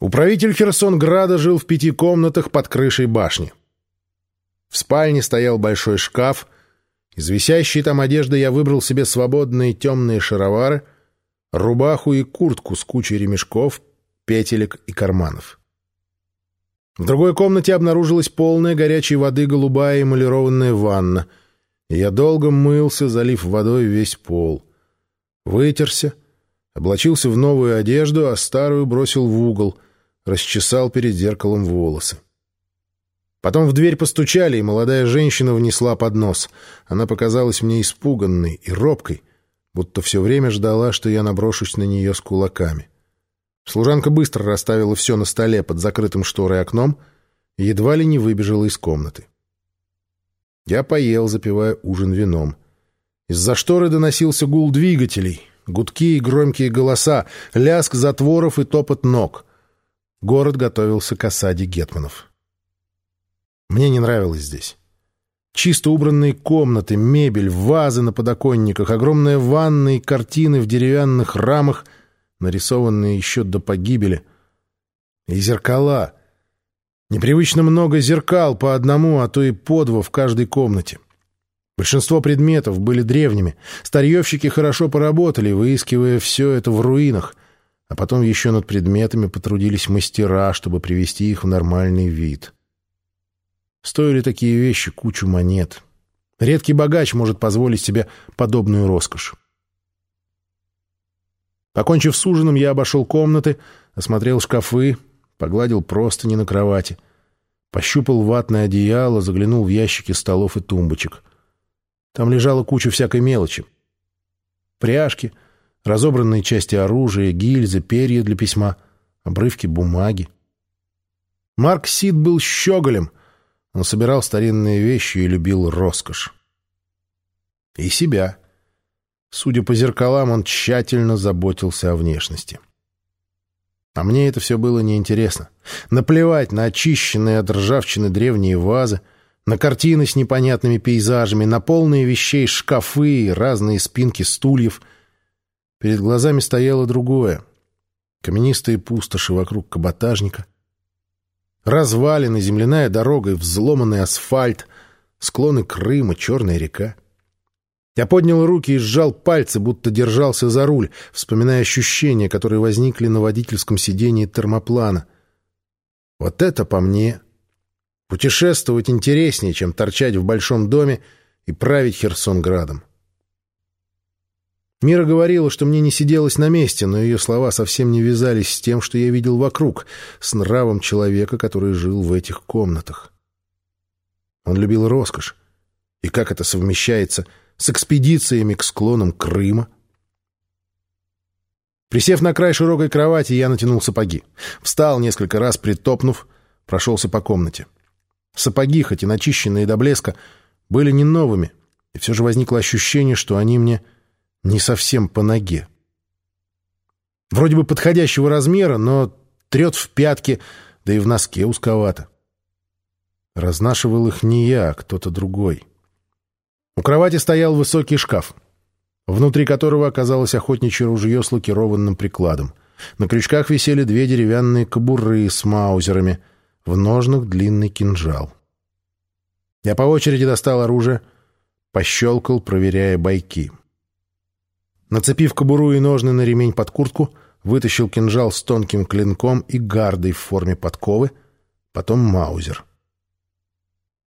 Управитель Херсонграда жил в пяти комнатах под крышей башни. В спальне стоял большой шкаф. Из висящей там одежды я выбрал себе свободные темные шаровары, рубаху и куртку с кучей ремешков, петелек и карманов. В другой комнате обнаружилась полная горячей воды голубая эмалированная ванна, я долго мылся, залив водой весь пол. Вытерся, облачился в новую одежду, а старую бросил в угол, расчесал перед зеркалом волосы. Потом в дверь постучали, и молодая женщина внесла поднос. Она показалась мне испуганной и робкой, будто все время ждала, что я наброшусь на нее с кулаками. Служанка быстро расставила все на столе под закрытым шторой окном и едва ли не выбежала из комнаты. Я поел, запивая ужин вином. Из-за шторы доносился гул двигателей, гудки и громкие голоса, лязг затворов и топот ног. Город готовился к осаде гетманов. Мне не нравилось здесь. Чисто убранные комнаты, мебель, вазы на подоконниках, огромная ванна и картины в деревянных рамах, нарисованные еще до погибели. И зеркала. Непривычно много зеркал по одному, а то и по два в каждой комнате. Большинство предметов были древними. Старьевщики хорошо поработали, выискивая все это в руинах, а потом еще над предметами потрудились мастера, чтобы привести их в нормальный вид. Стоили такие вещи кучу монет. Редкий богач может позволить себе подобную роскошь. Покончив с ужином, я обошел комнаты, осмотрел шкафы, погладил простыни на кровати, пощупал ватное одеяло, заглянул в ящики столов и тумбочек. Там лежала куча всякой мелочи. Пряжки, разобранные части оружия, гильзы, перья для письма, обрывки бумаги. Марк Сид был щеголем — он собирал старинные вещи и любил роскошь. И себя. Судя по зеркалам, он тщательно заботился о внешности. А мне это все было неинтересно. Наплевать на очищенные от ржавчины древние вазы, на картины с непонятными пейзажами, на полные вещей шкафы и разные спинки стульев. Перед глазами стояло другое. Каменистые пустоши вокруг каботажника, Развалины, земляная дорога и взломанный асфальт, склоны Крыма, Черная река. Я поднял руки и сжал пальцы, будто держался за руль, вспоминая ощущения, которые возникли на водительском сидении термоплана. Вот это по мне. Путешествовать интереснее, чем торчать в большом доме и править Херсонградом. Мира говорила, что мне не сиделось на месте, но ее слова совсем не вязались с тем, что я видел вокруг, с нравом человека, который жил в этих комнатах. Он любил роскошь. И как это совмещается с экспедициями к склонам Крыма? Присев на край широкой кровати, я натянул сапоги. Встал несколько раз, притопнув, прошелся по комнате. Сапоги, хоть и начищенные до блеска, были не новыми, и все же возникло ощущение, что они мне не совсем по ноге. Вроде бы подходящего размера, но трет в пятки, да и в носке узковато. Разнашивал их не я, а кто-то другой. У кровати стоял высокий шкаф, внутри которого оказалось охотничье ружье с лакированным прикладом. На крючках висели две деревянные кобуры с маузерами, в ножнах длинный кинжал. Я по очереди достал оружие, пощелкал, проверяя бойки. Нацепив кобуру и ножны на ремень под куртку, вытащил кинжал с тонким клинком и гардой в форме подковы, потом маузер.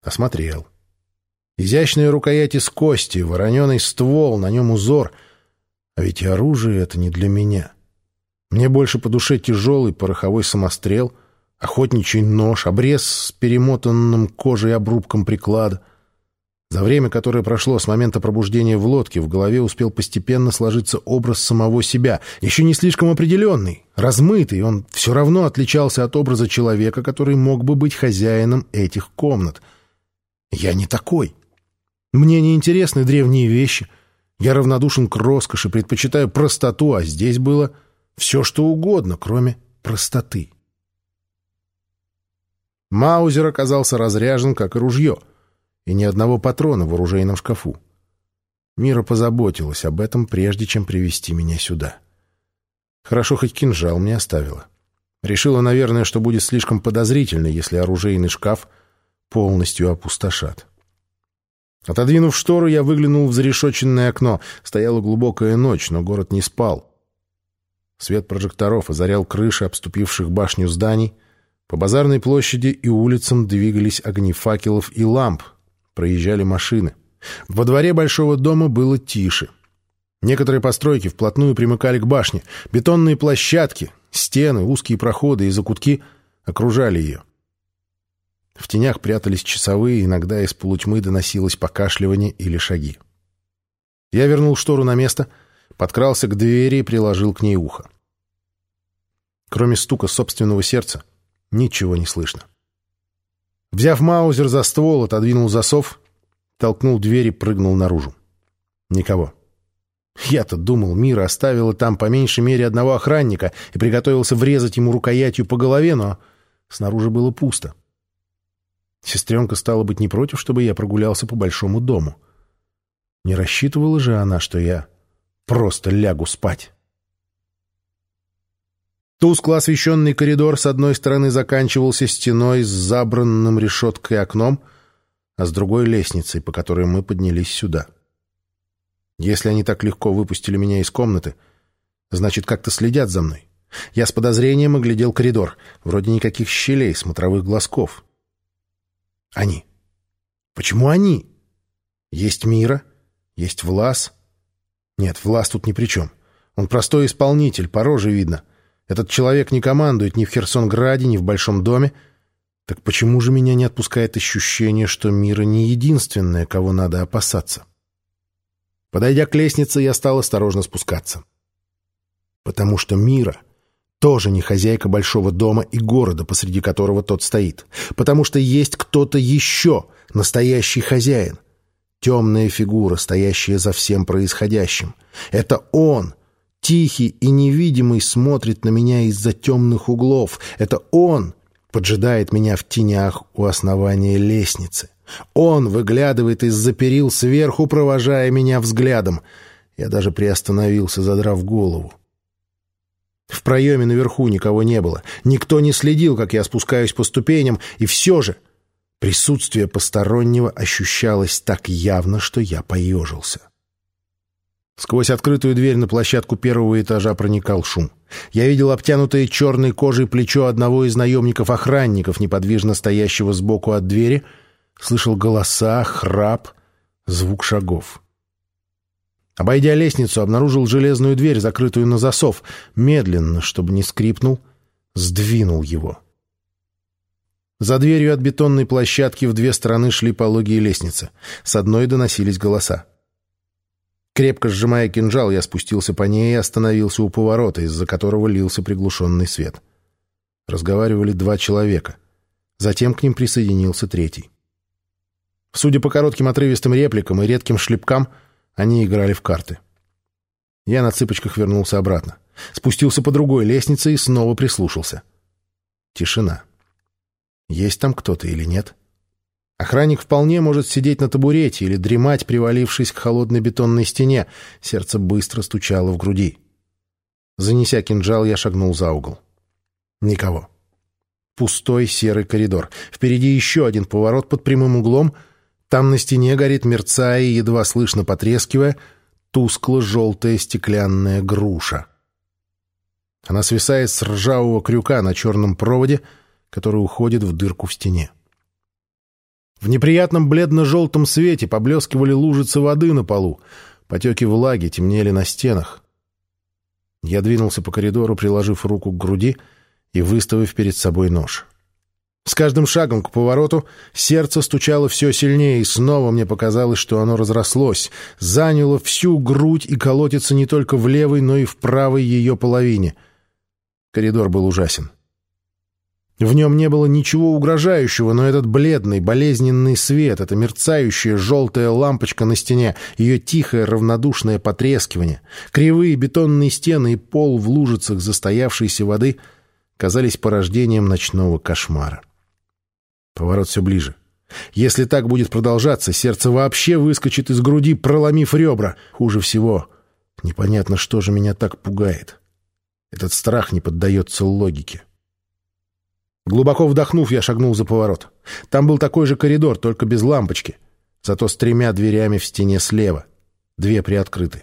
Осмотрел. Изящные рукояти из кости, вороненый ствол, на нем узор. А ведь оружие это не для меня. Мне больше по душе тяжелый пороховой самострел, охотничий нож, обрез с перемотанным кожей обрубком приклада — за время, которое прошло с момента пробуждения в лодке, в голове успел постепенно сложиться образ самого себя, еще не слишком определенный, размытый, он все равно отличался от образа человека, который мог бы быть хозяином этих комнат. Я не такой. Мне не интересны древние вещи. Я равнодушен к роскоши, предпочитаю простоту, а здесь было все, что угодно, кроме простоты. Маузер оказался разряжен, как и ружье — и ни одного патрона в оружейном шкафу. Мира позаботилась об этом, прежде чем привести меня сюда. Хорошо, хоть кинжал мне оставила. Решила, наверное, что будет слишком подозрительно, если оружейный шкаф полностью опустошат. Отодвинув штору, я выглянул в зарешоченное окно. Стояла глубокая ночь, но город не спал. Свет прожекторов озарял крыши обступивших башню зданий. По базарной площади и улицам двигались огни факелов и ламп. Проезжали машины. Во дворе большого дома было тише. Некоторые постройки вплотную примыкали к башне. Бетонные площадки, стены, узкие проходы и закутки окружали ее. В тенях прятались часовые, иногда из полутьмы доносилось покашливание или шаги. Я вернул штору на место, подкрался к двери и приложил к ней ухо. Кроме стука собственного сердца, ничего не слышно. Взяв маузер за ствол, отодвинул засов, толкнул дверь и прыгнул наружу. Никого. Я-то думал, Мира оставила там по меньшей мере одного охранника и приготовился врезать ему рукоятью по голове, но снаружи было пусто. Сестренка стала быть не против, чтобы я прогулялся по большому дому. Не рассчитывала же она, что я просто лягу спать. Тускло освещенный коридор с одной стороны заканчивался стеной с забранным решеткой окном, а с другой — лестницей, по которой мы поднялись сюда. Если они так легко выпустили меня из комнаты, значит, как-то следят за мной. Я с подозрением оглядел коридор. Вроде никаких щелей, смотровых глазков. Они. Почему они? Есть Мира, есть Влас. Нет, Влас тут ни при чем. Он простой исполнитель, по роже видно. Этот человек не командует ни в Херсонграде, ни в Большом доме. Так почему же меня не отпускает ощущение, что Мира не единственная, кого надо опасаться? Подойдя к лестнице, я стал осторожно спускаться. Потому что Мира тоже не хозяйка большого дома и города, посреди которого тот стоит. Потому что есть кто-то еще, настоящий хозяин. Темная фигура, стоящая за всем происходящим. Это он, тихий и невидимый, смотрит на меня из-за темных углов. Это он поджидает меня в тенях у основания лестницы. Он выглядывает из-за перил сверху, провожая меня взглядом. Я даже приостановился, задрав голову. В проеме наверху никого не было. Никто не следил, как я спускаюсь по ступеням, и все же присутствие постороннего ощущалось так явно, что я поежился. Сквозь открытую дверь на площадку первого этажа проникал шум. Я видел обтянутое черной кожей плечо одного из наемников-охранников, неподвижно стоящего сбоку от двери, слышал голоса, храп, звук шагов. Обойдя лестницу, обнаружил железную дверь, закрытую на засов. Медленно, чтобы не скрипнул, сдвинул его. За дверью от бетонной площадки в две стороны шли пологие лестницы. С одной доносились голоса. Крепко сжимая кинжал, я спустился по ней и остановился у поворота, из-за которого лился приглушенный свет. Разговаривали два человека. Затем к ним присоединился третий. Судя по коротким отрывистым репликам и редким шлепкам — они играли в карты. Я на цыпочках вернулся обратно. Спустился по другой лестнице и снова прислушался. Тишина. Есть там кто-то или нет? Охранник вполне может сидеть на табурете или дремать, привалившись к холодной бетонной стене. Сердце быстро стучало в груди. Занеся кинжал, я шагнул за угол. Никого. Пустой серый коридор. Впереди еще один поворот под прямым углом — там на стене горит, мерцая едва слышно потрескивая, тускло-желтая стеклянная груша. Она свисает с ржавого крюка на черном проводе, который уходит в дырку в стене. В неприятном бледно-желтом свете поблескивали лужицы воды на полу, потеки влаги темнели на стенах. Я двинулся по коридору, приложив руку к груди и выставив перед собой нож. С каждым шагом к повороту сердце стучало все сильнее, и снова мне показалось, что оно разрослось, заняло всю грудь и колотится не только в левой, но и в правой ее половине. Коридор был ужасен. В нем не было ничего угрожающего, но этот бледный, болезненный свет, эта мерцающая желтая лампочка на стене, ее тихое равнодушное потрескивание, кривые бетонные стены и пол в лужицах застоявшейся воды казались порождением ночного кошмара. Поворот все ближе. Если так будет продолжаться, сердце вообще выскочит из груди, проломив ребра. Хуже всего, непонятно, что же меня так пугает. Этот страх не поддается логике. Глубоко вдохнув, я шагнул за поворот. Там был такой же коридор, только без лампочки, зато с тремя дверями в стене слева. Две приоткрыты.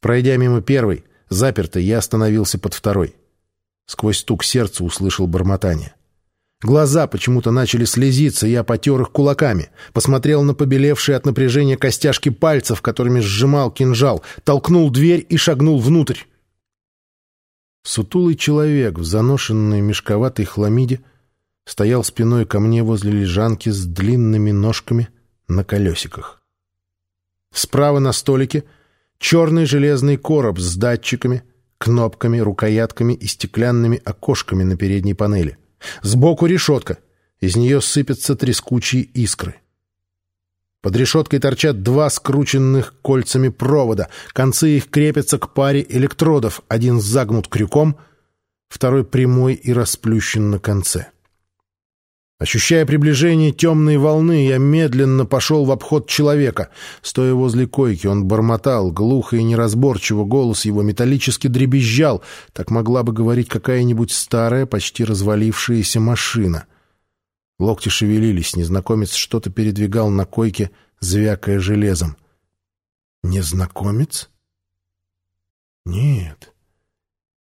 Пройдя мимо первой, запертой, я остановился под второй. Сквозь стук сердца услышал бормотание. Глаза почему-то начали слезиться, я потер их кулаками. Посмотрел на побелевшие от напряжения костяшки пальцев, которыми сжимал кинжал, толкнул дверь и шагнул внутрь. Сутулый человек в заношенной мешковатой хламиде стоял спиной ко мне возле лежанки с длинными ножками на колесиках. Справа на столике черный железный короб с датчиками, кнопками, рукоятками и стеклянными окошками на передней панели. Сбоку решетка. Из нее сыпятся трескучие искры. Под решеткой торчат два скрученных кольцами провода. Концы их крепятся к паре электродов. Один загнут крюком, второй прямой и расплющен на конце. Ощущая приближение темной волны, я медленно пошел в обход человека. Стоя возле койки, он бормотал, глухо и неразборчиво, голос его металлически дребезжал. Так могла бы говорить какая-нибудь старая, почти развалившаяся машина. Локти шевелились, незнакомец что-то передвигал на койке, звякая железом. Незнакомец? Нет.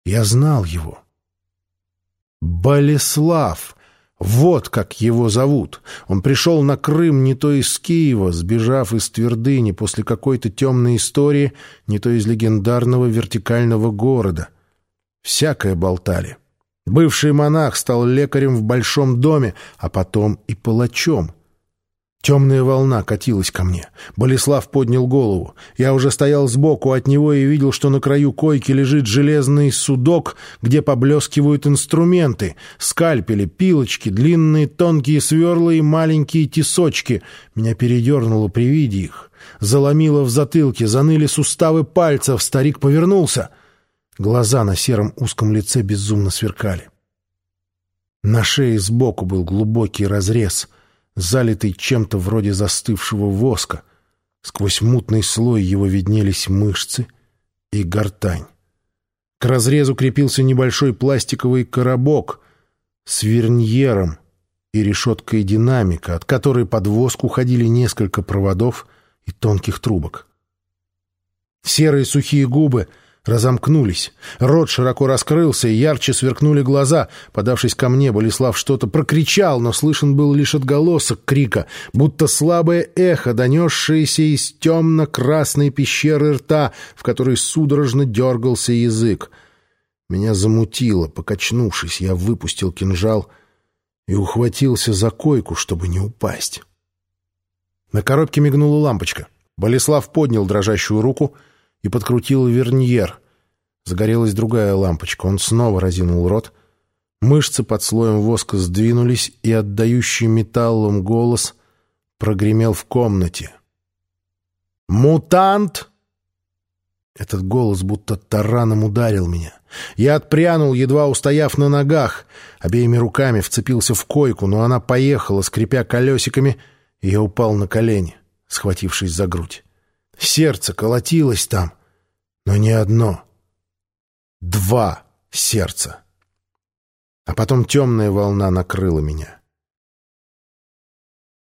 Я знал его. Болеслав! Вот как его зовут. Он пришел на Крым не то из Киева, сбежав из Твердыни после какой-то темной истории, не то из легендарного вертикального города. Всякое болтали. Бывший монах стал лекарем в большом доме, а потом и палачом. Темная волна катилась ко мне. Болеслав поднял голову. Я уже стоял сбоку от него и видел, что на краю койки лежит железный судок, где поблескивают инструменты. Скальпели, пилочки, длинные тонкие сверла и маленькие тесочки. Меня передернуло при виде их. Заломило в затылке, заныли суставы пальцев. Старик повернулся — Глаза на сером узком лице безумно сверкали. На шее сбоку был глубокий разрез, залитый чем-то вроде застывшего воска. Сквозь мутный слой его виднелись мышцы и гортань. К разрезу крепился небольшой пластиковый коробок с верньером и решеткой динамика, от которой под воск уходили несколько проводов и тонких трубок. Серые сухие губы — разомкнулись. Рот широко раскрылся, и ярче сверкнули глаза. Подавшись ко мне, Болеслав что-то прокричал, но слышен был лишь отголосок крика, будто слабое эхо, донесшееся из темно-красной пещеры рта, в которой судорожно дергался язык. Меня замутило, покачнувшись, я выпустил кинжал и ухватился за койку, чтобы не упасть. На коробке мигнула лампочка. Болеслав поднял дрожащую руку — и подкрутил верньер. Загорелась другая лампочка. Он снова разинул рот. Мышцы под слоем воска сдвинулись, и отдающий металлом голос прогремел в комнате. «Мутант!» Этот голос будто тараном ударил меня. Я отпрянул, едва устояв на ногах. Обеими руками вцепился в койку, но она поехала, скрипя колесиками, и я упал на колени, схватившись за грудь. Сердце колотилось там, но не одно. Два сердца. А потом темная волна накрыла меня.